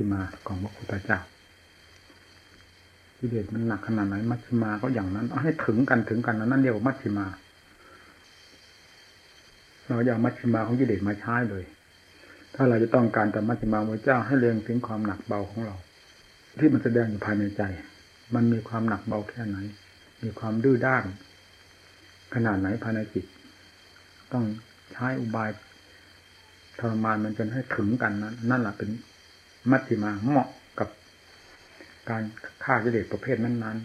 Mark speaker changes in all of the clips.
Speaker 1: ชิมาของพระพุทธเจ้ากิเลสมันหนักขนาดไหนมัชฌิมาก็อย่างนั้นเอาให้ถึงกันถึงกันนั่นเรียกว่ามัชฌิมา เราอย่ามัชฌิมาของกิเลสมาใช้เลย ถ้าเราจะต้องการแต่มัชฌิมาพระเจ้าให้เรียงถึงความหนักเบาของเรา ที่มันแสดงอยู่ภายในใจ มันมีความหนักเบาแค่ไหน มีความดื้อด้าน ขนาดไหนภายในจิต ต้องใช้อุบายทรมานมันจนให้ถึงกันนั้นนั่นแหละเป็น มัชฌิมาเหมาะกับการฆ่ากิเลสประเภทนั้น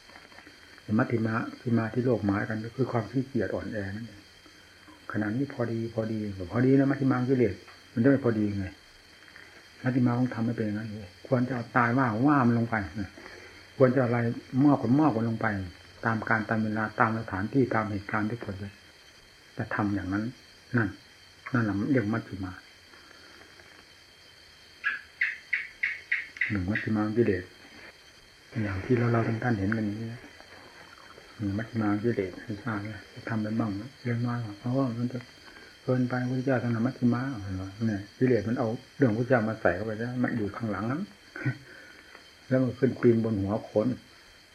Speaker 1: ๆมัชฌิมาทิมาที่โลกหมายกันก็คือความขี้เกียจอ่อนแอนั่นเองขนาดนี้พอดีพอดีพอดีนะมัชฌิมากิเลสมันจะไม่พอดีไงมัชฌิมาต้องทำให้เป็นอย่างนั้นควรจะเอาตายว่าว่ามันลงไปควรจะอะไรมอบกับมอบกันลงไป ตามการตามเวลาตามสถานที่ตามเหตุการณ์ที่ควรจะจะทำอย่างนั้น นั่น นั่นแหละเรียกมัชฌิมา หนึ่งมัชฌิมากิเลสอย่างที่เราเราท่านท่านเห็นกันนี้หนึ่งมัชฌิมากิเลสให้ทราบเลยจะทำไปบ้างเรื่องน้อยเพราะว่ามันจะเกินไปพระเจ้าทางมัชฌิมาเนี่ยกิเลสมันเอาเรื่องพระเจ้ามาใส่เข้าไปแล้วมันอยู่ข้างหลังนั้นแล้วมันขึ้นปีนบนหัวคน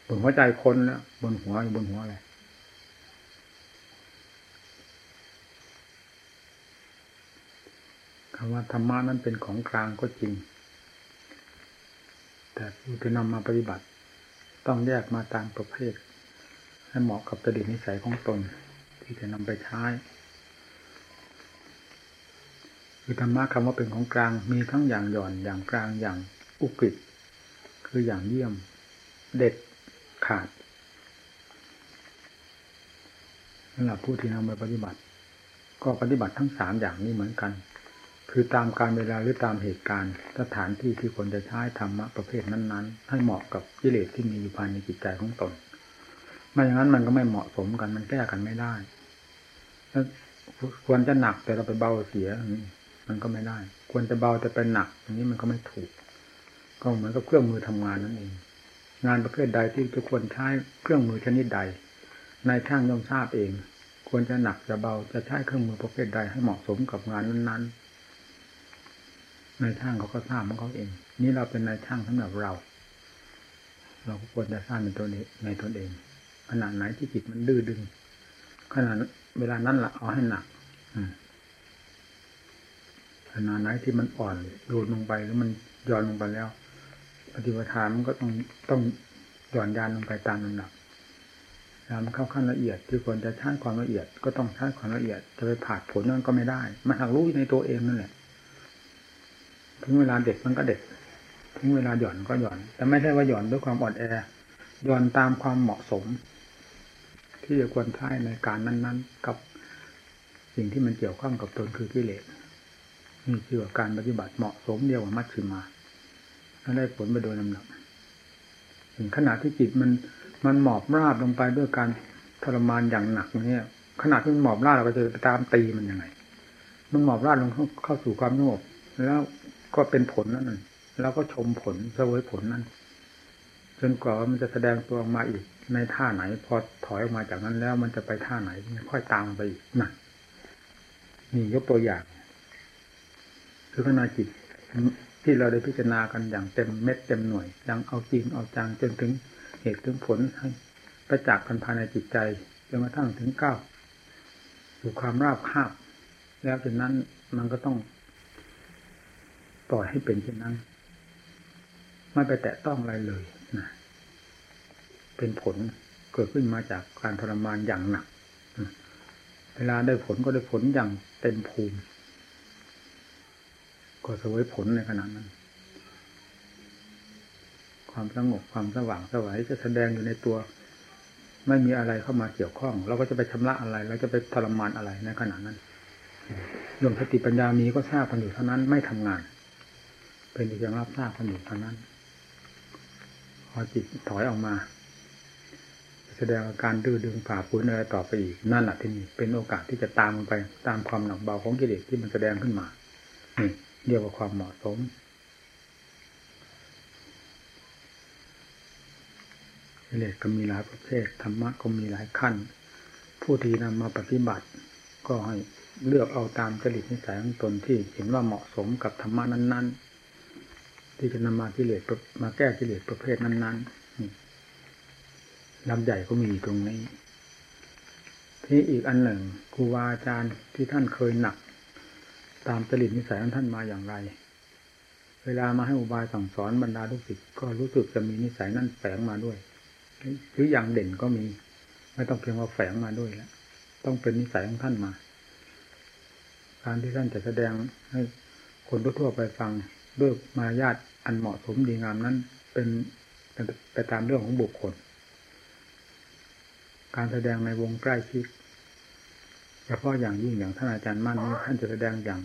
Speaker 1: บนหัวใจคนแล้วบนหัวอยู่บนหัวอะไรคำว่าธรรมะนั้นเป็นของกลางก็จริง แต่ผู้ที่นำมาปฏิบัติ ต้องแยกมาตามประเภท ให้เหมาะกับจริตนิสัยของตน ที่จะนำไปใช้คือธรรมะคำว่าเป็นของกลางมีทั้งอย่างหย่อนอย่างกลางอย่างอุกฤษคืออย่างเยี่ยมเด็ดขาดสำหรับผู้ที่นำไปปฏิบัติ ก็ปฏิบัติทั้งสามอย่างนี้เหมือนกัน คือตามการเวลาหรือตามเหตุการณ์ สถานที่ที่ควรจะใช้ธรรมะประเภทนั้นๆ ให้เหมาะกับกิเลสที่มีอยู่ภายในจิตใจของตน ไม่อย่างนั้นมันก็ไม่เหมาะสมกันมันแก้กันไม่ได้ควรจะหนักแต่เราไปเบาเสียมันก็ไม่ได้ ควรจะเบาแต่เป็นหนักอย่างนี้มันก็ไม่ถูก ก็เหมือนกับเครื่องมือทำงานนั่นเอง งานประเภทใดที่จะควรใช้เครื่องมือชนิดใดนายช่างย่อมทราบเอง ควรจะหนักจะเบาจะใช้เครื่องมือประเภทใดให้เหมาะสมกับงานนั้นๆ นายช่างเขาก็ทราบของเขาเอง นี่เราเป็นนายช่างสำหรับเรา เราก็ควรจะทราบในตัวนี้ในตนเอง ขนาดไหนที่จิตมันดื้อดึง ขนาดเวลานั้นละเอาให้หนักขนาดไหนที่มันอ่อนดูลงไปแล้วมันย่อนลงไปแล้วปฏิปทามันก็ต้องต้องหย่อนยานลงไปตามลำดับแล้วมันเข้าขั้นละเอียด ที่ควรจะใช้ความละเอียด ก็ต้องใช้ความละเอียด จะไปผ่าผลนั่นก็ไม่ได้ มันหักรู้ในตัวเองนั่นแหละ ถึงเวลาเด็ดมันก็เด็ด ถึงเวลาหย่อนก็หย่อน แต่ไม่ใช่ว่าหย่อนด้วยความอ่อนแอ หย่อนตามความเหมาะสม ที่จะควรใช้ในการนั้น ๆ กับสิ่งที่มันเกี่ยวข้องกับตนคือกิเลสนี่คือการปฏิบัติเหมาะสมเดียวกับมัชฌิมาถ้าได้ผลไปโดยลำดับถึงขณะที่จิตมันมันหมอบราบลงไปด้วยการทรมานอย่างหนักเนี่ยขณะที่มันหมอบราบเราก็จะไปตามตีมันยังไง มันหมอบราบลงเข้าสู่ความสงบแล้ว ก็เป็นผลนั่นแล้วก็ชมผลเสวยผลนั่นจนกว่ามันจะแสดงตัวออกมาอีก ในท่าไหน พอถอยออกมาจากนั้นแล้วมันจะไปท่าไหนค่อยตามไปอีกนั่นนี่ยกตัวอย่าง คือขณะจิตที่เราได้พิจารณากันอย่างเต็มเม็ดเต็มหน่วยยังเอาจริงเอาจังจนถึงเหตุถึงผลให้ประจักษ์กันภายในจิตใจจนกระทั่งถึงเก้าสู่ความราบคาบ แล้วจากนั้นมันก็ต้อง ปล่อยให้เป็นเช่นนั้น ไม่ไปแตะต้องอะไรเลยนะเป็นผลเกิดขึ้นมาจากการทรมานอย่างหนัก เวลาได้ผลก็ได้ผลอย่างเต็มภูมิ ก็สวยผลในขณะนั้น ความสงบความสว่างสวัยจะแสดงอยู่ในตัว ไม่มีอะไรเข้ามาเกี่ยวข้อง เราก็จะไปชำระอะไร เราจะไปทรมานอะไรในขณะนั้นรวมสติปัญญามีก็ทราบกันอยู่เท่านั้นไม่ทำงาน เป็นเพียงรับทราบกันอยู่เท่านั้น พอจิตถอยออกมา แสดงอาการดื้อดึงฝ่าฝืนอะไรต่อไปอีกนั่นแหละที่นี่เป็นโอกาสที่จะตามไปตามความหนักเบาของกิเลสที่มันแสดงขึ้นมานี่เรียกว่าความเหมาะสมกิเลสก็มีหลายประเภทธรรมะก็มีหลายขั้น ผู้ที่นำมาปฏิบัติ ก็ให้เลือกเอาตามจริตนิสัยของตนที่เห็นว่าเหมาะสมกับธรรมะนั้น ที่จะนำมากิเลสมาแก้กิเลสประเภทนั้นๆลำใหญ่ก็มีตรงนี้ ที่อีกอันหนึ่งครูบาอาจารย์ที่ท่านเคยหนัก ตามจริตนิสัยของท่านมาอย่างไร เวลามาให้อุบายสั่งสอนบรรดาลูกศิษย์ก็รู้สึกจะมีนิสัยนั่นแฝงมาด้วยหรืออย่างเด่นก็มี ไม่ต้องเพียงว่าแฝงมาด้วยแล้วต้องเป็นนิสัยของท่านมา การที่ท่านจะแสดงให้คนทั่วไปฟัง ด้วยมารยาทอันเหมาะสมดีงามนั้นเป็นไปตามเรื่องของบุคคล การแสดงในวงใกล้ชิดเฉพาะอย่างยิ่งอย่างท่านอาจารย์มั่นนี้ท่านจะแสดงอย่าง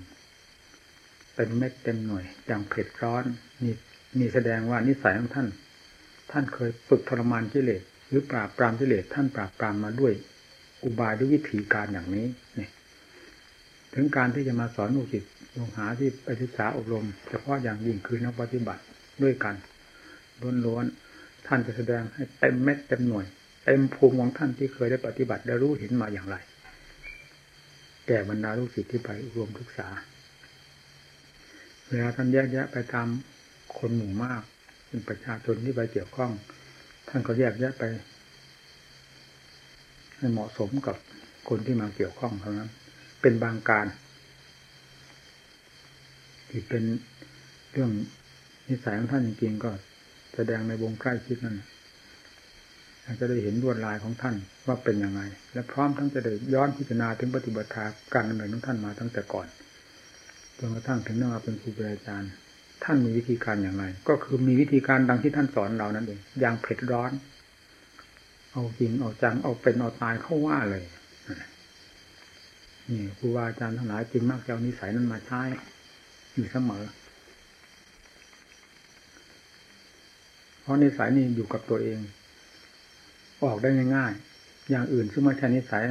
Speaker 1: เป็นเม็ดเต็มหน่วย อย่างเผ็ดร้อนนี่มีแสดงว่านิสัยของท่าน ท่านเคยฝึกทรมานกิเลสหรือปราบปรามกิเลสท่านปราบปรามมาด้วย อุบายด้วยวิธีการอย่างนี้เนี่ยถึงการที่จะมาสอนลูกศิษย์ ลงหาที่ไปศึกษาอบรม เฉพาะอย่างยิ่งคือนักปฏิบัติด้วยกันล้วนๆท่านจะแสดงให้เต็มเม็ดเต็มหน่วยเต็มภูมิของท่านที่เคยได้ปฏิบัติได้รู้เห็นมาอย่างไรแก่บรรดาลูกศิษย์ที่ไปอบรมศึกษา เวลาท่านแยกแยะไปตามคนหมู่มากเป็นประชาชนที่ไปเกี่ยวข้อง ท่านก็แยกแยะไปให้เหมาะสมกับคนที่มาเกี่ยวข้องเท่านั้น เป็นบางการ ที่เป็นเรื่องนิสัยของท่านจริงๆก็แสดงในวงใกล้ชิดนั่นจะได้เห็นลวดลายของท่านว่าเป็นยังไง และพร้อมทั้งจะได้ย้อนพิจารณาถึงปฏิบัติการดำเนินของท่านมาตั้งแต่ก่อนจนกระทั่งถึงมาเป็นครูบาอาจารย์ ท่านมีวิธีการอย่างไร ก็คือมีวิธีการดังที่ท่านสอนเรานั่นเองอย่างเผ็ดร้อน เอาจริงเอาจังเอาเป็นเอาตายเข้าว่าเลยนี่ครูบาอาจารย์ทั้งหลายจึงมักจะเอานิสัยนั้นมาใช้ อยู่เสมอ เพราะนิสัยนี่อยู่กับตัวเอง ออกได้ง่ายๆ อย่างอื่นซึ่งไม่ใช่นิสัย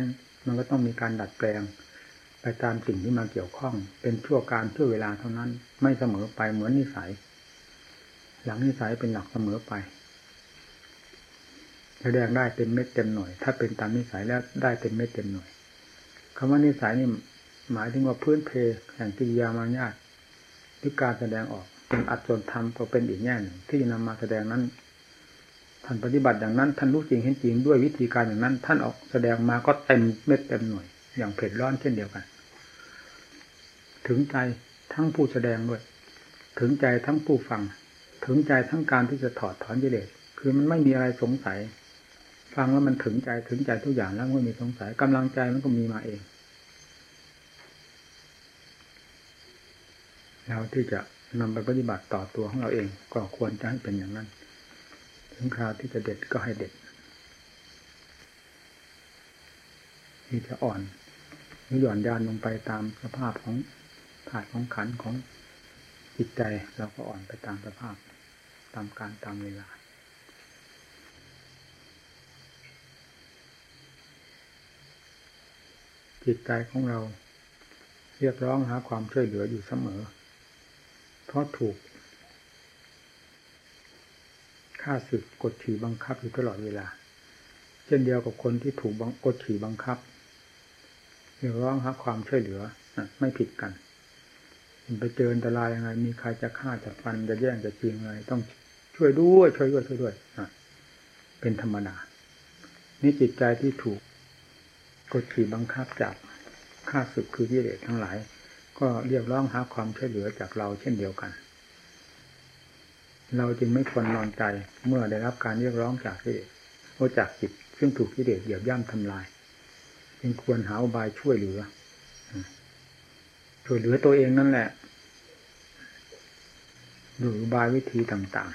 Speaker 1: มันก็ต้องมีการดัดแปลง ไปตามสิ่งที่มาเกี่ยวข้อง เป็นชั่วการชั่วเวลาเท่านั้น ไม่เสมอไปเหมือนนิสัย หลังนิสัยเป็นหลักเสมอไปแสดงได้เต็มเม็ดเต็มหน่วย ถ้าเป็นตามนิสัยแล้วได้เต็มเม็ดเต็มหน่วยคำว่านิสัยนี่หมายถึงว่าพื้นเพแห่งกิริยามารยาท หรือการแสดงออกเป็นอัดจนทำก็เป็นอีกแง่หนึ่งที่นำมาแสดงนั้น ท่านปฏิบัติอย่างนั้น ท่านรู้จริงเห็นจริงด้วยวิธีการอย่างนั้น ท่านออกแสดงมาก็เต็มเม็ดเต็มหน่วย อย่างเผ็ดร้อนเช่นเดียวกัน ถึงใจทั้งผู้แสดงด้วย ถึงใจทั้งผู้ฟัง ถึงใจทั้งการที่จะถอดถอนกิเลสคือมันไม่มีอะไรสงสัย ฟังแล้วมันถึงใจถึงใจทุกอย่างแล้วไม่มีสงสัยกำลังใจมันก็มีมาเอง แล้วที่จะนำไปปฏิบัติต่อตัวของเราเองก็ควรจะให้เป็นอย่างนั้น ถึงคราวที่จะเด็ดก็ให้เด็ดที่จะอ่อนหรือหย่อนยานลงไปตามสภาพของถาดของขันของจิตใจเราก็อ่อนไปตามสภาพตามการตามเวลาจิตใจของเราเรียกร้องหาความช่วยเหลืออยู่เสมอ เพราะถูกฆ่าศึกกดขี่บังคับอยู่ตลอดเวลา เช่นเดียวกับคนที่ถูกกดขี่บังคับเรียกร้องหาความช่วยเหลือไม่ผิดกันไปเจออันตรายยังไง มีใครจะฆ่าจะฟันจะแย่งจะจริงอะไรต้องช่วยด้วยช่วยด้วยช่วยด้วยเป็นธรรมดานี่จิตใจที่ถูกกดขี่บังคับจากฆ่าศึกคือกิเลสทั้งหลาย ก็เรียกร้องหาความช่วยเหลือจากเราเช่นเดียวกัน เราจึงไม่ควรนอนใจเมื่อได้รับการเรียกร้องจากกิเลสโอจากจิตซึ่งถูกกิเลสเหยียบย่ำทำลาย จึงควรหาอุบายช่วยเหลือช่วยเหลือตัวเองนั่นแหละหรืออบายวิธีต่าง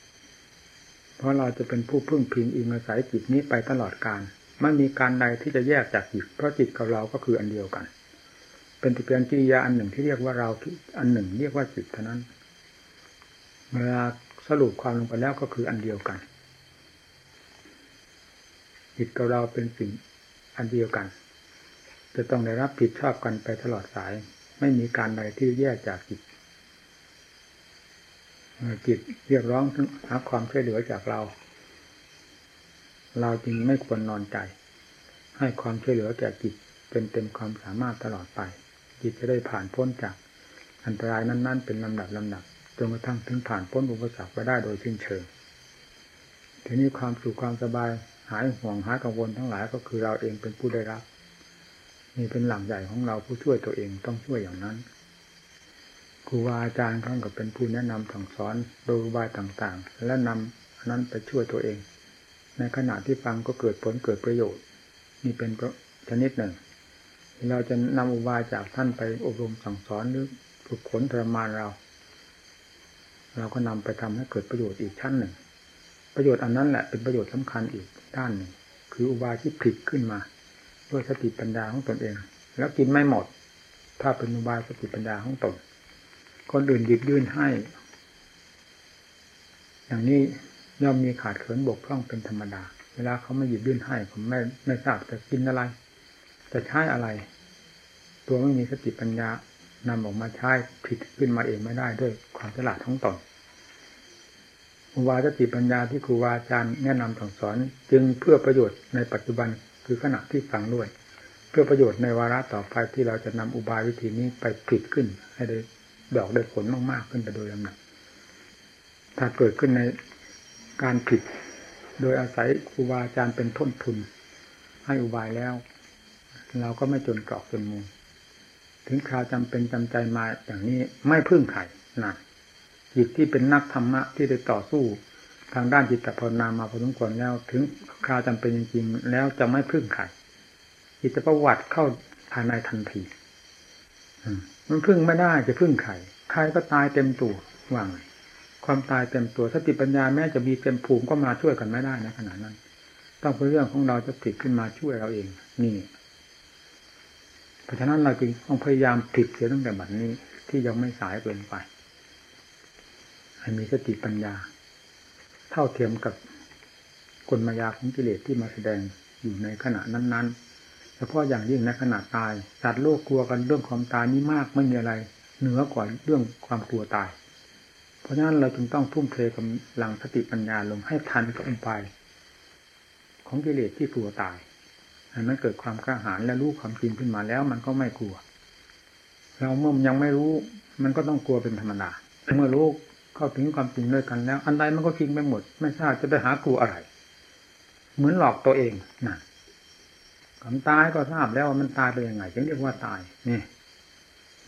Speaker 1: ๆ เพราะเราจะเป็นผู้พึ่งพิงอิงอาศัยจิตนี้ไปตลอดการ ไม่มีการใดที่จะแยกจากจิต เพราะจิตกับเราก็คืออันเดียวกัน เป็นเพียงกิริยาอันหนึ่งที่เรียกว่าเราอันหนึ่ง เรียกว่าจิตเท่านั้น เวลาสรุปความลงไปแล้วก็คืออันเดียวกันจิตกับเราเป็นสิ่งอันเดียวกัน จะต้องได้รับผิดชอบกันไปตลอดสาย ไม่มีการใดที่แยกจากจิตจิตเรียกร้องหาความช่วยเหลือจากเรา เราจึงไม่ควรนอนใจ ให้ความช่วยเหลือแก่จิตเป็นเต็มความสามารถตลอดไป จิตจะได้ผ่านพ้นจากอันตรายนั้น ๆ เป็นลำดับลำดับจนกระทั่งถึงผ่านพ้นอุปสรรคไปได้โดยสิ้นเชิงทีนี้ความสุขความสบายหายห่วงหายกังวลทั้งหลายก็คือเราเองเป็นผู้ได้รับนี่เป็นหลักใหญ่ของเราผู้ช่วยตัวเองต้องช่วยอย่างนั้นครูบาอาจารย์เขานก็เป็นผู้แนะนำสั่งสอนโดยบายต่างๆ และนำนั้นไปช่วยตัวเอง ในขณะที่ฟังก็เกิดผลเกิดประโยชน์ นี่เป็นชนิดหนึ่ง เราจะนำอุบายจากท่านไปอบรมสั่งสอนหรือฝึกฝนทรมานเรา เราก็นำไปทำให้เกิดประโยชน์อีกชั้นหนึ่ง ประโยชน์อันนั้นแหละเป็นประโยชน์สำคัญอีกด้านหนึ่ง คืออุบายที่ผลิตขึ้นมา ด้วยสติปัญญาของตนเอง แล้วกินไม่หมด ถ้าเป็นอุบายสติปัญญาของตนคนอื่นหยิบยื่นให้ อย่างนี้ย่อมมีขาดเขินบกพร่องเป็นธรรมดา เวลาเขาไม่หยิบยื่นให้ผมไม่ไม่ทราบจะกินอะไร จะใช้อะไร ตัวไม่มีสติปัญญานำออกมาใช้ผิดขึ้นมาเองไม่ได้ด้วยความฉลาดของตนอุบาสติปัญญาที่ครูบาอาจารย์แนะนำสั่งสอน จึงเพื่อประโยชน์ในปัจจุบันคือขณะที่ฟังด้วย เพื่อประโยชน์ในวาระต่อไปที่เราจะนำอุบายวิธีนี้ไปผิดขึ้น ให้ได้ดอกได้ผลมากๆขึ้นไปโดยลำดับถ้าเกิดขึ้นในการผิด โดยอาศัยครูบาอาจารย์เป็นต้นทุน ให้อุบายแล้ว เราก็ไม่จนกรอกจนมุมถึงคราวจำเป็นจำใจมาอย่างนี้ไม่พึ่งไข่นะจิตที่เป็นนักธรรมะที่ได้ต่อสู้ทางด้านจิตภาวนามาพอสมควรแล้ว ถึงคราวจำเป็นจริงๆแล้วจะไม่พึ่งไข่จิตประวัติเข้าภายในทันทีมันพึ่งไม่ได้จะพึ่งไข่ใครก็ตายเต็มตัวว่างความตายเต็มตัวสติปัญญาแม้จะมีเต็มภูมิก็มาช่วยกันไม่ได้นะขณะนั้น ต้องเป็นเรื่องของเราจะติดขึ้นมาช่วยเราเอง นี่ เพราะฉะนั้นเราจึงต้องพยายามผิดเสียตั้งแต่บัดนนี้ที่ยังไม่สายเกินไป ให้มีสติปัญญา เท่าเทียมกับกลมายาของกิเลสที่มาแสดงอยู่ในขณะนั้น ๆ เฉพาะอย่างยิ่งในขณะตายสัตว์โลกกลัวกันเรื่องความตายนี้มากไม่มีอะไร เหนือกว่าเรื่องความกลัวตาย เพราะฉะนั้นเราจึงต้องทุ่มเทกำลังสติปัญญาลงให้ทันกับอุบายของกิเลสที่กลัวตาย อันนั้นเกิดความกล้าหาญและรู้ความจริงขึ้นมาแล้ว มันก็ไม่กลัว เราเมื่อยังไม่รู้ มันก็ต้องกลัวเป็นธรรมดาเมื่อรู้เข้าถึงความจริงด้วยกันแล้ว อันใดมันก็จริงไปหมด ไม่ทราบจะไปหากลัวอะไร เหมือนหลอกตัวเองนะความตายก็ทราบแล้วว่ามันตายไปยังไงจึงเรียกว่าตายนี่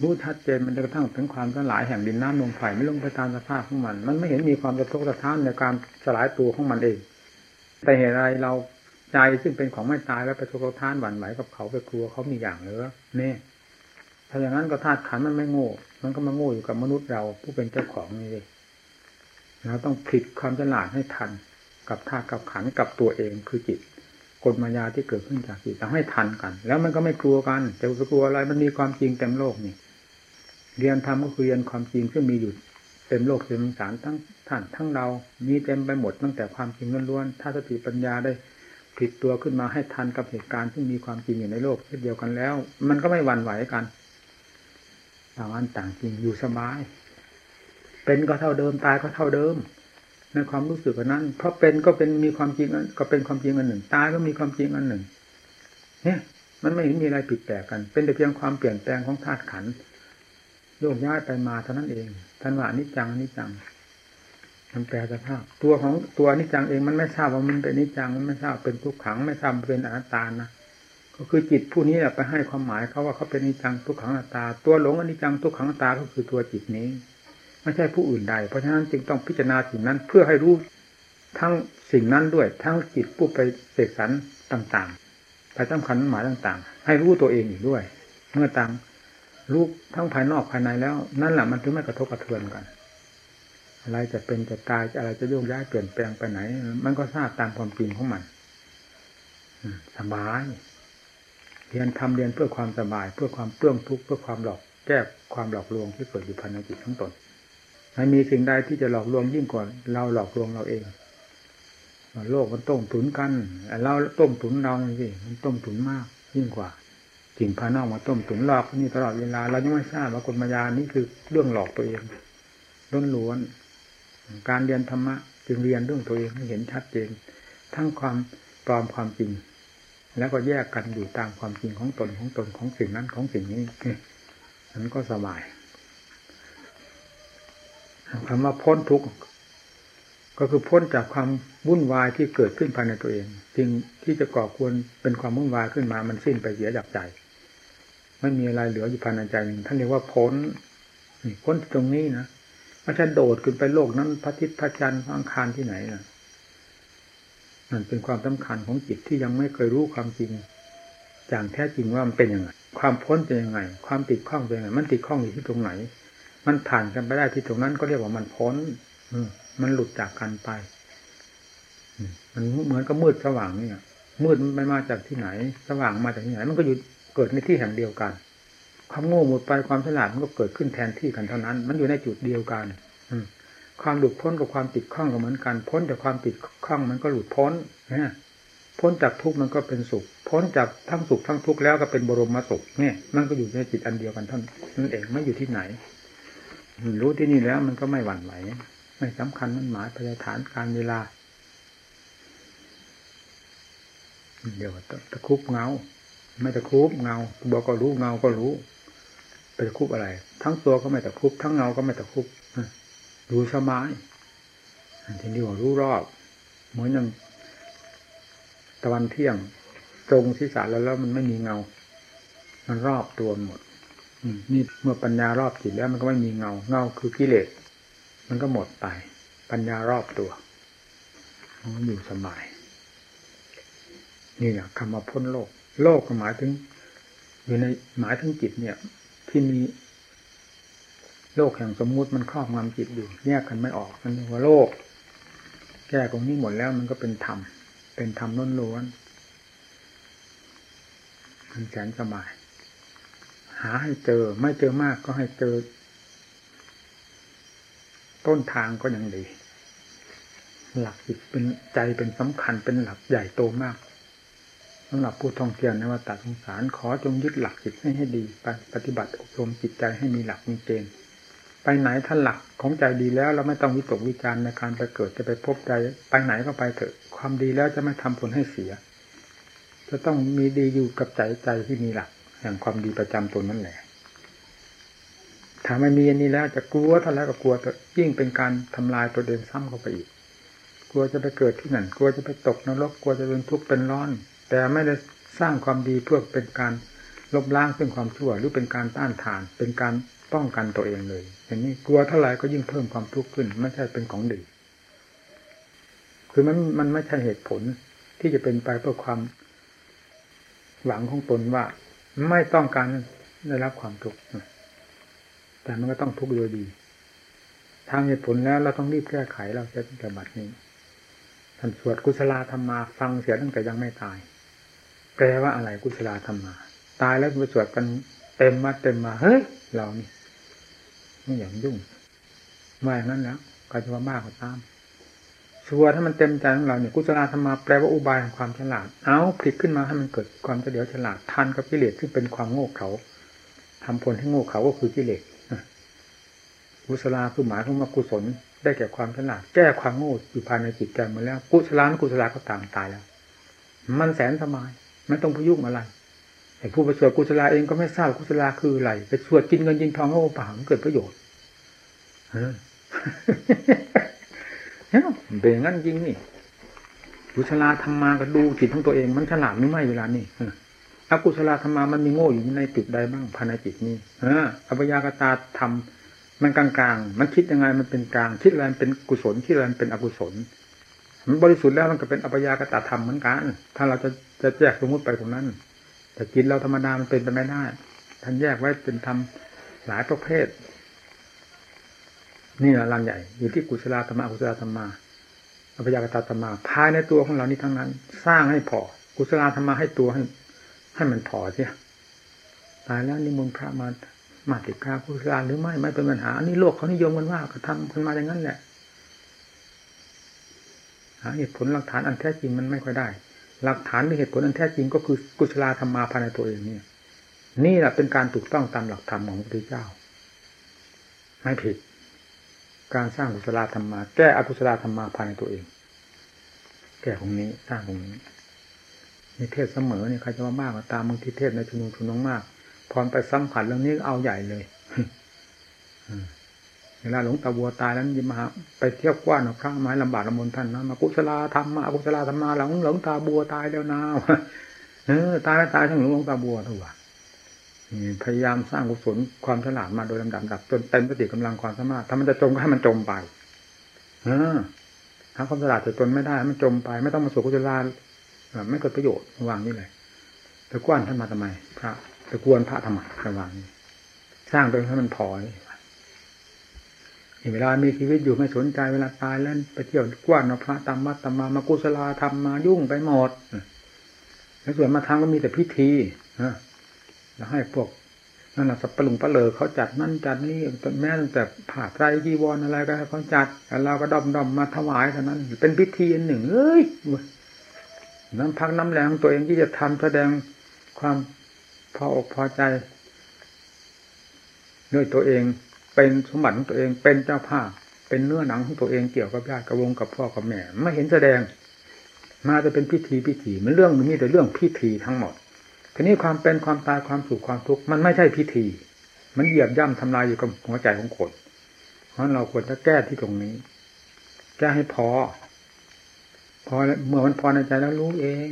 Speaker 1: รู้ชัดเจนมันจะกระทั่งถึงความสลายแห่งดินน้ำลมไฟไม่ลงไปตามสภาพของมัน มันไม่เห็นมีความกระทบกระทั่งในการสลายตัวของมันเอง แต่เหตุไรเรา ใจซึ่งเป็นของไม่ตายแล้วไปทบกระทั่งหวั่นไหวกับเขาไปกลัวเขามีอย่างเหรือเนี่ยถ้าอย่างนั้นก็ธาตุขันมันไม่โง่ มันก็มาโง่อยู่กับมนุษย์เราผู้เป็นเจ้าของนี่เลยเราต้องผิดความฉลาดให้ทัน กับธาตุกับขันกับตัวเองคือจิตกฎมายาที่เกิดขึ้นจากจิตต้องให้ทันกัน แล้วมันก็ไม่กลัวกันจะกลัวอะไรมันมีความจริงเต็มโลกนี่เรียนธรรมก็คือเรียนความจริงซึ่งมีอยู่เต็มโลกเต็มสารทั้งท่านทั้งเรามีเต็มไปหมดตั้งแต่ความจริงล้วนๆถ้าสติปัญญาได้ ผิดตัวขึ้นมาให้ทันกับเหตุการณ์ที่มีความจริงอยู่ในโลกเช่นเดียวกันแล้ว มันก็ไม่หวั่นไหวกัน ต่างอันต่างจริงอยู่สบาย เป็นก็เท่าเดิมตายก็เท่าเดิม ในความรู้สึกนั้น เพราะเป็นก็เป็นมีความจริงก็เป็นความจริงอันหนึ่ง ตายก็มีความจริงอันหนึ่งเนี่ยมันไม่เห็นมีอะไรผิดแปลกกัน เป็นแต่เพียงความเปลี่ยนแปลงของธาตุขันโยกย้ายไปมาเท่านั้นเองท่านว่านิจังนิจัง มันแปลสภาพ ตัวของตัวนิจังเองมันไม่ทราบว่ามันเป็นนิจังมันไม่ทราบเป็นทุกขัง ไม่ทราบเป็นอนัตตานะก็คือจิตผู้นี้แหละไปให้ความหมายเขาว่าเขาเป็นนิจังทุกขังอนัตตา ตัวหลงอนิจังทุกขังอนัตตาก็คือตัวจิตนี้ ไม่ใช่ผู้อื่นใด เพราะฉะนั้นจึงต้องพิจารณาสิ่งนั้นเพื่อให้รู้ทั้งสิ่งนั้นด้วย ทั้งจิตผู้ไปเสกสรรต่างๆไปตั้งคันหมายต่างๆ ให้รู้ตัวเองอยู่ด้วย เมื่อต่างรู้ทั้งภายนอกภายในแล้ว นั่นแหละมันถึงไม่กระทบกระเทือนกัน อะไรจะเป็นจะตายอะไรจะโยกย้ายเปลี่ยนแปลงไปไหน มันก็ทราบตามความจริงของมันสบายเรียนทำเรียนเพื่อความสบาย เพื่อความเปลื้องทุกข์เพื่อความหลอกแก้ความหลอกลวงที่เกิดอยู่ภายในจิตทั้งตนไม่มีสิ่งใดที่จะหลอกลวงยิ่งกว่าเราหลอกลวงเราเองโลกมันต้มตุนกันเราต้มตุนเราสิมันต้มตุนมาก ยิ่งกว่าสิ่งภายนอกมาต้มตุนหลอกนี่ตลอดเวลา เรายังไม่ทราบว่ากฎมายานี่คือเรื่องหลอกตัวเองล้นล้วน การเรียนธรรมะจึงเรียนเรื่องตัวเองให้เห็นชัดเจน ทั้งความปลอมความจริง แล้วก็แยกกันอยู่ตามความจริงของตนของตนของสิ่งนั้นของสิ่งนี้นั้นก็สบายคำว่าพ้นทุกข์ก็คือพ้นจากความวุ่นวายที่เกิดขึ้นภายในตัวเองสิ่งที่จะก่อควรเป็นความวุ่นวายขึ้นมามันสิ้นไปเสียจากใจ ไม่มีอะไรเหลืออยู่ภายในใจนึ่ท่านเรียกว่าพ้นพ้นตรงนี้นะ ม่ใช่โดดขึ้นไปโลกนั้นพระทิตพระจันทร์อังคารที่ไหนนะนั่นเป็นความสำคัญของจิตที่ยังไม่เคยรู้ความจริงอย่างแท้จริงว่ามันเป็นยังไง ความพ้นเป็นยังไง ความติดข้องเป็นยังไง มันติดข้องอยู่ที่ตรงไหน มันผ่านกันไปได้ที่ตรงนั้นก็เรียกว่ามันพ้น อืมันหลุดจากกันไปมันเหมือนกับมืดสว่างเนี่ยมืดมันมาจากที่ไหน สว่างมาจากที่ไหน มันก็อยู่เกิดในที่แห่งเดียวกัน ความโง่หมดไปความฉลาดมันก็เกิดขึ้นแทนที่กันเท่านั้น มันอยู่ในจุดเดียวกัน อืความหลุดพ้นกับความติดข้องก็เหมือนกัน พ้นจากความติดข้องมันก็หลุดพ้นนะพ้นจากทุกข์มันก็เป็นสุข พ้นจากทั้งสุขทั้งทุกข์แล้วก็เป็นบรมสุขเนี่ย มันก็อยู่ในจิตอันเดียวกันเท่านั้นเองไม่อยู่ที่ไหน รู้ที่นี่แล้วมันก็ไม่หวั่นไหวไม่สำคัญมันหมายพยาฐานการเวลา เดี๋ยวตะคุบเงา ไม่ตะคุบเงาบอกก็รู้เงาก็รู้ ไปตะคุบอะไร ทั้งตัวก็ไม่ตะคุบทั้งเงาก็ไม่ตะคุบรู้สมายทีนี้ว่ารู้รอบเหมือนอย่างตะวันเที่ยงตรงที่สาแล้วแล้วมันไม่มีเงา มันรอบตัวหมดนี่เมื่อปัญญารอบจิตแล้วมันก็ไม่มีเงา เงาคือกิเลสมันก็หมดไป ปัญญารอบตัวมันอยู่สบาย นี่แหละคำว่าพ้นโลก โลกหมายถึง อยู่ในหมายถึงจิตเนี่ย ที่มี โลกแห่งสมมุติมันครอบงำจิตอยู่แยกกันไม่ออกมันว่าโลก แก้ตรงนี้หมดแล้วมันก็เป็นธรรม เป็นธรรมล้วนๆมันแสนสบาย หาให้เจอไม่เจอมากก็ให้เจอ ต้นทางก็ยังดี หลักจิตเป็นใจเป็นสำคัญเป็นหลักใหญ่โตมาก สำหรับผู้ท่องเที่ยวในวัฏสงสารขอจงยึดหลักจิตให้ให้ดีไปปฏิบัติอบรมจิตใจให้มีหลักมีเกณฑ์ไปไหนถ้านหลักของใจดีแล้วเราไม่ต้องวิตกวิจารในการไปเกิดจะไปพบใจไปไหนก็ไปเถอะความดีแล้วจะไม่ทำผลให้เสีย จะต้องมีดีอยู่กับใจใจที่มีหลักแห่งความดีประจำตนนั่นแหละถ้าไม่มีอันนี้แล้วจะกลัวเท่าไรก็กลัวยิ่งเป็นการทำลายตัวเองซ้ำเข้าไปอีก กลัวจะไปเกิดที่นั่นกลัวจะไปตกนรกกลัวจะเป็นทุกข์เป็นร้อน แต่ไม่ได้สร้างความดีเพื่อเป็นการลบล้างซึ่งความชั่ว หรือเป็นการต้านทาน เป็นการป้องกันตัวเองเลย อย่างนี้กลัวเท่าไหร่ก็ยิ่งเพิ่มความทุกข์ขึ้น ไม่ใช่เป็นของดีคือมันมันไม่ใช่เหตุผลที่จะเป็นไปเพื่อความหวังของตนว่า ไม่ต้องการได้รับความทุกข์แต่มันก็ต้องทุกข์โดยดี ทางเหตุผลแล้วเราต้องรีบแก้ไขเราจะปฏิบัตินี้ท่านสวดกุศลธรรมาฟังเสียตั้งแต่ยังไม่ตาย แปลว่าอะไรกุศลธรรมา ตายแล้วไปสวดกันเต็มมาเต็มมาเฮ้ยเรานี่ไม่อย่างยุ่งไม่อย่างนั้นแล้วก็จะว่ามากกว่าตามสวดถ้ามันเต็มใจของเราเนี่ยกุศลธรรมาแปลว่าอุบายของความฉลาด เอาผลิตขึ้นมาให้มันเกิดความเฉลียวฉลาดทันกับกิเลสซึ่งเป็นความโง่เขาทำผลให้โง่เขาก็คือกิเลสกุศลาคือหมายถึงว่ากุศลได้แก่ความฉลาดแก้ความโง่อยู่ภายในจิตใจมาแล้ว กุศลานกุศลาก็ต่างตายแล้ว มันแสนสบาย ไม่ต้องพยุ่งอะไรแต่ผู้ประสวดกุศลาเองก็ไม่ทราบกุศลาคืออะไรไปสวดกินเงินยิงทองเขาเปล่ามันเกิดประโยชน์เป็นอย่างนั้นจริงนี่กุศลาทำมาก็ดูจิตของตัวเองมันฉลาดหรือไม่เวลานี่อกุศลธรรมามันมีโง่อยู่ในจุดใดบ้างภายในจิตนี้เอออภยากตาทำมันกลางๆ มันคิดยังไงมันเป็นกลาง คิดอะไรเป็นกุศลคิดอะไรเป็นอกุศล บริสุทธิ์แล้วมันก็เป็นอัปยากตธรรมเหมือนกัน ถ้าเราจะจะแยกสมมติไปตรงนั้น แต่กินเราธรรมดามันเป็นไปไม่ได้ท่านแยกไว้เป็นธรรมหลายประเภท นี่แหละลังใหญ่ อยู่ที่กุศลธรรมะกุศลธรรมะอัปยากตธรรมะภายในตัวของเรานี้ทั้งนั้น สร้างให้พอ กุศลธรรมะให้ตัวให้ ให้มันพอเสียตายแล้วนิมนต์พระมามาติกาพุทธาหรือไม่ไม่เป็นปัญหาอันนี้โลกเขานิยมกันว่าก็ทำกันมาอย่างนั้นแหละาเหตุผลหลักฐานอันแท้จริงมันไม่ค่อยได้ หลักฐานหรือเหตุผลอันแท้จริงก็คือกุศลธรรมมาภายในตัวเองเนี่ย นี่แหละเป็นการถูกต้องตามหลักธรรมของพระพุทธเจ้า ไม่ผิด การสร้างกุศลธรรมมาแก้อกุศลธรรมมาภายในตัวเอง แก้ตรงนี้สร้างตรงนี้ในเทศเสมอเนี่ยใครจะว่ามากก็ตามบางทีเทศในชุมนุมชุมนุมมากพอไปสัมผัสเรื่องนี้เอาใหญ่เลย วลาหลงตาบัวตายแล้วยิมาไปเที่ยวกว้านพระไม้ลำบากลำบนท่านนะมากุศลาธรรมมากุศลาธรรมาหลงหลงตาบัวตายแล้วนะเออตายไม่ตายทั้งหลวงตาบัวทุกวันพยายามสร้างกุศลความฉลาดมาโดยลำดับดับจนเต็มสติกำลังความสามารถถ้ามันจะจมก็ให้มันจมไปเออถ้าความฉลาดจะจนไม่ได้มันจมไป ไม่ต้องมาสู่กุศลาไม่เกิดประโยชน์วางนี่เลยตะกวนท่านมาทำไม พระตะกวนพระทำไมระวางนี้สร้างไปให้มันพอ เวลามีชีวิตอยู่ไม่สนใจเวลาตายแล้วไปเที่ยวกว้านพระตามวัดตามมามากุศลาทำมายุ่งไปหมดแล้วส่วนมาทางก็มีแต่พิธีนะแล้วให้พวกนั่นแหละสับปะลุงปะเลอเขาจัดนั่นจัดนี่แม้งแต่ผ่าไตรจีวรอะไรก็เขาจัดแต่เราก็ดอมดอมมาถวายเท่านั้น เป็นพิธีอันหนึ่งเอ้ยน้ำพักน้ำแรงตัวเองที่จะทำแสดงความพออกพอใจด้วยตัวเอง เป็นสมบัติของตัวเองเป็นเจ้าภาพเป็นเนื้อหนังของตัวเองเกี่ยวกับญาติกับวงกับพ่อกับแม่ไม่เห็นแสดง มาจะเป็นพิธีพิธีมันเรื่องมันมีแต่เรื่องพิธีทั้งหมดทีนี้ความเป็นความตายความสุขความทุกข์มันไม่ใช่พิธี มันเหยียบย่ำทำลายอยู่กับหัวใจของคนเพราะเราควรจะแก้ที่ตรงนี้แก้ให้พอ พอเมื่อมันพอในใจแล้วรู้เอง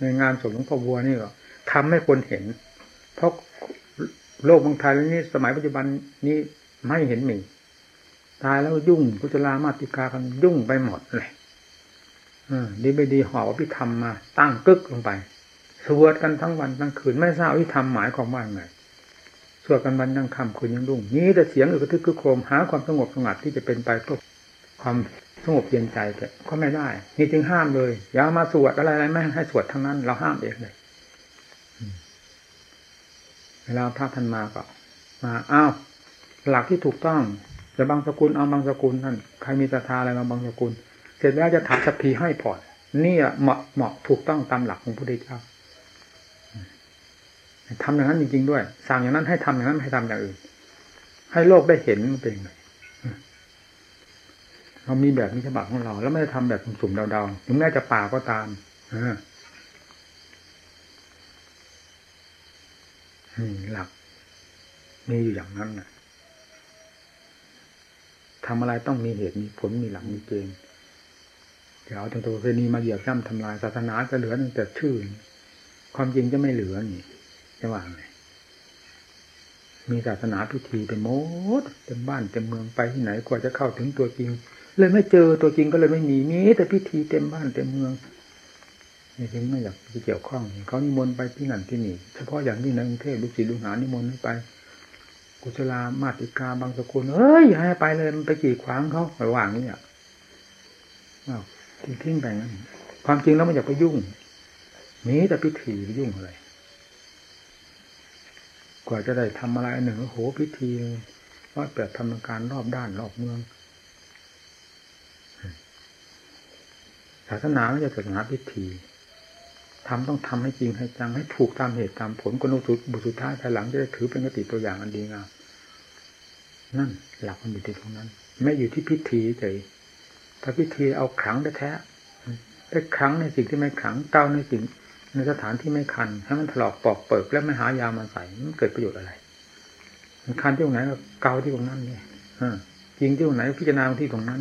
Speaker 1: ในงานศพหลวงพ่อบัวนี่ก็ทำให้คนเห็น เพราะ โลกบางไทยนี้สมัยปัจจุบันนี้ไม่เห็นมีตายแล้วยุ่งกุศลามาติกากันยุ่งไปหมดเลยดีไม่ดีหอบพิธรรมมา ตั้งกึกลงไป สวดกันทั้งวันทั้งคืน ไม่ทราบวิธรรมหมายความว่าไงสวดกันวันยังค่ำคืนยังรุ่ง นี้แต่เสียงอึกทึกคึกโครมหาความสงบสงัดที่จะเป็นไปเพื่อความสงบเย็นใจแต่ก็ไม่ได้ นี่จึงห้ามเลยอย่ามาสวดอะไรอะไรไม่ให้สวดทั้งนั้น เราห้ามเองเลย ลาพระท่านมาก็มาอ้าวหลักที่ถูกต้องจะบางสกุลเอาบางสกุลท่านใครมีศรัทธาอะไรมาบางสกุล เสร็จแล้วจะถามสัพพีให้ผ่อนนี่เหมาะเหมาะถูกต้องตามหลักของพระพุทธเจ้าทำอย่างนั้นจริงๆด้วย สั่งอย่างนั้นให้ทำอย่างนั้นให้ทำอย่างอื่น ให้โลกได้เห็นเป็นไงเรามีแบบนี้ฉบับของเรา แล้วไม่ได้ทำแบบสุ่มๆเดาๆถึงแม้จะป่าก็ตาม หลัก มีอยู่อย่างนั้นนะทำอะไรต้องมีเหตุมีผลมีหลักมีเกณฑ์เดี๋ยวเอาตัวเพณีมาเหยียบย่ำทำลายศาสนาจะเหลือตั้งแต่ชื่อ ความจริงจะไม่เหลือนี่จะว่าไงมีศาสนาพิธีเป็นโมดเต็มบ้านเต็มเมืองไปที่ไหนกว่าจะเข้าถึงตัวจริง เลยไม่เจอตัวจริงก็เลยไม่มีมีแต่พิธีเต็มบ้านเต็มเมือง นี่ถึงไม่อยากจะเกี่ยวข้องเขานิมนต์ไปที่นั่นที่นี่ เฉพาะอย่างที่ในกรุงเทพลูกศิษย์ลูกหานิมนต์ให้ไป กุศลามาติกาบางสกุลเอ้ยอย่าให้ไปเลยมันไปกี่ขวางเขาระหว่างนี้อะทิ้งทิ้งไปงั้นความจริงแล้วมันอยากไปยุ่งมีแต่พิธีไปยุ่งอะไรกว่าจะได้ทำอะไรหนึ่งโอ้โหพิธีว่าเปิดทำการรอบด้านรอบเมืองศาสนาไม่ใช่ศาสนาพิธี ทำต้องทำให้จริงให้จังให้ถูกตามเหตุตามผลกนุสุดบุสุดท้ายภายหลังจะได้ถือเป็นกติตัวอย่างอันดีงามนั่นหลักมันอยู่ที่ตรงนั้น ไม่อยู่ที่พิธีใจถ้าพิธีเอาขังแท้ได้ขังในสิ่งที่ไม่ขังเต้าในสิ่งในสถานที่ไม่คัน ให้มันถลอกปอกเปิกแล้วไม่หายามาใส่มันเกิดประโยชน์อะไรมันคันที่ตรงไหนก็เกาที่ตรงนั้นเนี่ยจริงที่ตรงไหนพิจารณาที่ตรงนั้น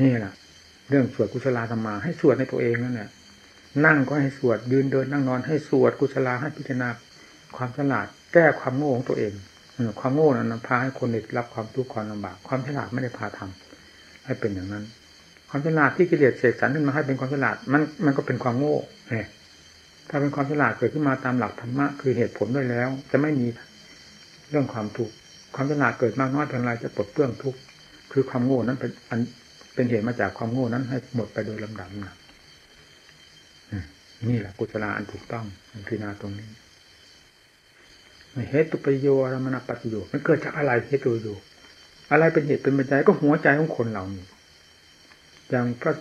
Speaker 1: นี่แหละเรื่องสวดกุศลธรรมาให้สวดในตัวเองนั่นแหละ นั่งก็ให้สวด ยืนเดินนั่งนอนให้สวดกุศลาให้พิจารณาความฉลาด แก้ความโง่ของตัวเอง ความโง่นั้นพาให้คนได้รับความทุกข์ความลำบาก ความฉลาดไม่ได้พาทำให้เป็นอย่างนั้น ความฉลาดที่กิเลสเสกสรรขึ้นมาให้เป็นความฉลาดมันมันก็เป็นความโง่ถ้าเป็นความฉลาดเกิดขึ้นมาตามหลักธรรมะคือเหตุผลด้วยแล้ว จะไม่มีเรื่องความทุกข์ความฉลาดเกิดมากน้อยเพียงไรจะปลดเปลื้องทุกข์คือความโง่นั้นเป็นอันเป็นเหตุมาจากความโง่นั้นให้หมดไปโดยลำดับนะ นี่แหละกุศลาอันถูกต้องพิจารณาตรงนี้เหตุประโยชน์มณปัจโยชน์มันเกิดจากอะไรเหตุประโยชน์อะไรเป็นเหตุเป็นปัจจัยก็หัวใจของคนเรานี่อย่างพระ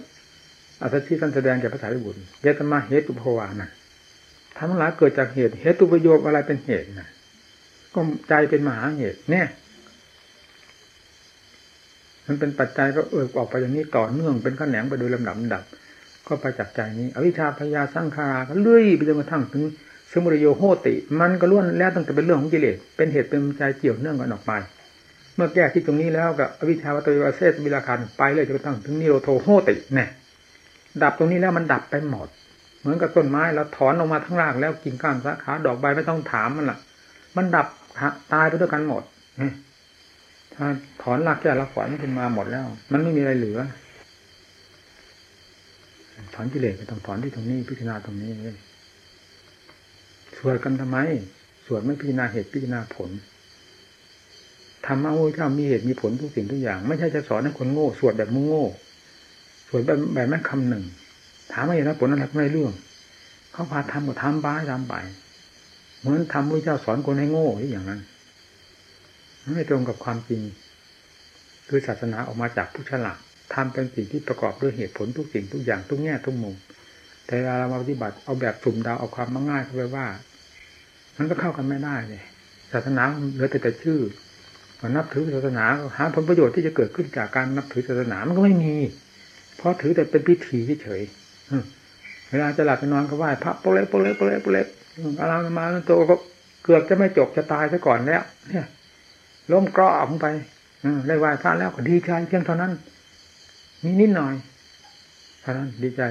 Speaker 1: อัศชีท่านแสดงแก่ภาษาลิบุตรเยตมาเหตุภวานะทั้งหลายเกิดจากเหตุเหตุประโยชน์อะไรเป็นเหตุนะก็ใจเป็นมหาเหตุ เนี่ย มันเป็นปัจจัยก็เออออกไปอย่างนี้ต่อเนื่องเป็นขั้นแหนงไปโดยลำดับดับ ก็ไปจากใจนี้ อวิชชาพยาสร้างคาราก็เลื่อยไปจนกระทั่งถึงสมุทโยโหติ มันก็ล้วนแล้วตั้งแต่เป็นเรื่องของกิเลสเป็นเหตุเป็นปัจเกี่ยวเนื่องกันออกไป เมื่อแก้ที่ตรงนี้แล้วกับอวิชชาวัตโยเซสวิลาคันไปเลยจนกระทั่งถึงนิโรโทโหติเนี่ยดับตรงนี้แล้วมันดับไปหมด เหมือนกับต้นไม้เราถอนออกมาทั้งรากแล้วกิ่งก้านสาขาดอกใบไม่ต้องถามมันละมันดับตายไปด้วยกันหมดถ้าถอนรากแก้รากฝอยมันขึ้นมาหมดแล้ว มันไม่มีอะไรเหลือ ถอนกิเลสก็ต้องถอนที่ตรงนี้พิจารณาตรงนี้เลยสวดกันทำไม สวดไม่พิจารณาเหตุพิจารณาผลธรรมะพระเจ้ามีเหตุมีผลทุกสิ่งทุกอย่าง ไม่ใช่จะสอนให้คนโง่ สวดแบบมุโง่ สวดแบบแบบแม่คำหนึ่ง ถามว่าเหตุผลอะไรไม่เรื่อง เขาพาทำก็ทำบ้าทำไปเหมือนทำพระเจ้าสอนคนให้โง่อย่างนั้นไม่ตรงกับความจริง คือศาสนาออกมาจากผู้ฉลาด ทำเป็นสิ่งที่ประกอบด้วยเหตุผลทุกสิ่งทุกอย่างทุกแง่ทุกมุม แต่เวลาเรามาปฏิบัติเอาแบบสุ่มดาวเอาความง่ายเข้าไปว่า มันก็เข้ากันไม่ได้เลยศาสนาเหลือแต่แต่ชื่อว่านับถือศาสนาหาผลประโยชน์ที่จะเกิดขึ้นจากการนับถือศาสนามันก็ไม่มี เพราะถือแต่เป็นพิธีเฉยเวลาจะหลับจะนอนก็ไหว้พระโปเล็กโปเล็กโปเล็กโปเล็กอารามาตัวก็เกือบจะไม่จบจะตายซะก่อนแล้ว เนี่ยล้มกรอบไปได้ไหว้พระแล้วก็ดีใจเพียงเท่านั้น มีนิดหน่อยเท่านั้นดีใจ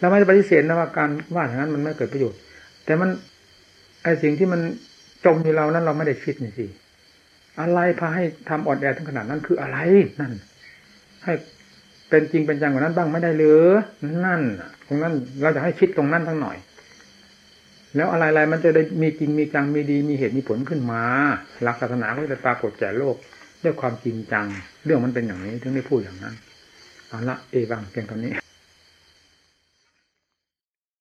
Speaker 1: เราไม่ได้ปฏิเสธนะว่าการว่าอย่างนั้นมันไม่เกิดประโยชน์ แต่มันไอสิ่งที่มันจมอยู่เรานั้นเราไม่ได้คิดนี่สิอะไรพาให้ทำอ่อนแอถึงขนาดนั้นคืออะไรนั่น ให้เป็นจริงเป็นจังกว่านั้นบ้างไม่ได้หรือนั่นตรงนั้นเราจะให้คิดตรงนั้นทั้งหน่อย แล้วอะไรๆมันจะได้มีจริงมีจังมีดีมีเหตุมีผลขึ้นมาหลักศาสนาก็จะปรากฏแก่โลกด้วยความจริงจัง เรื่องมันเป็นอย่างนี้ถึงได้พูดอย่างนั้น เอาละเอวังเพียงตอนนี้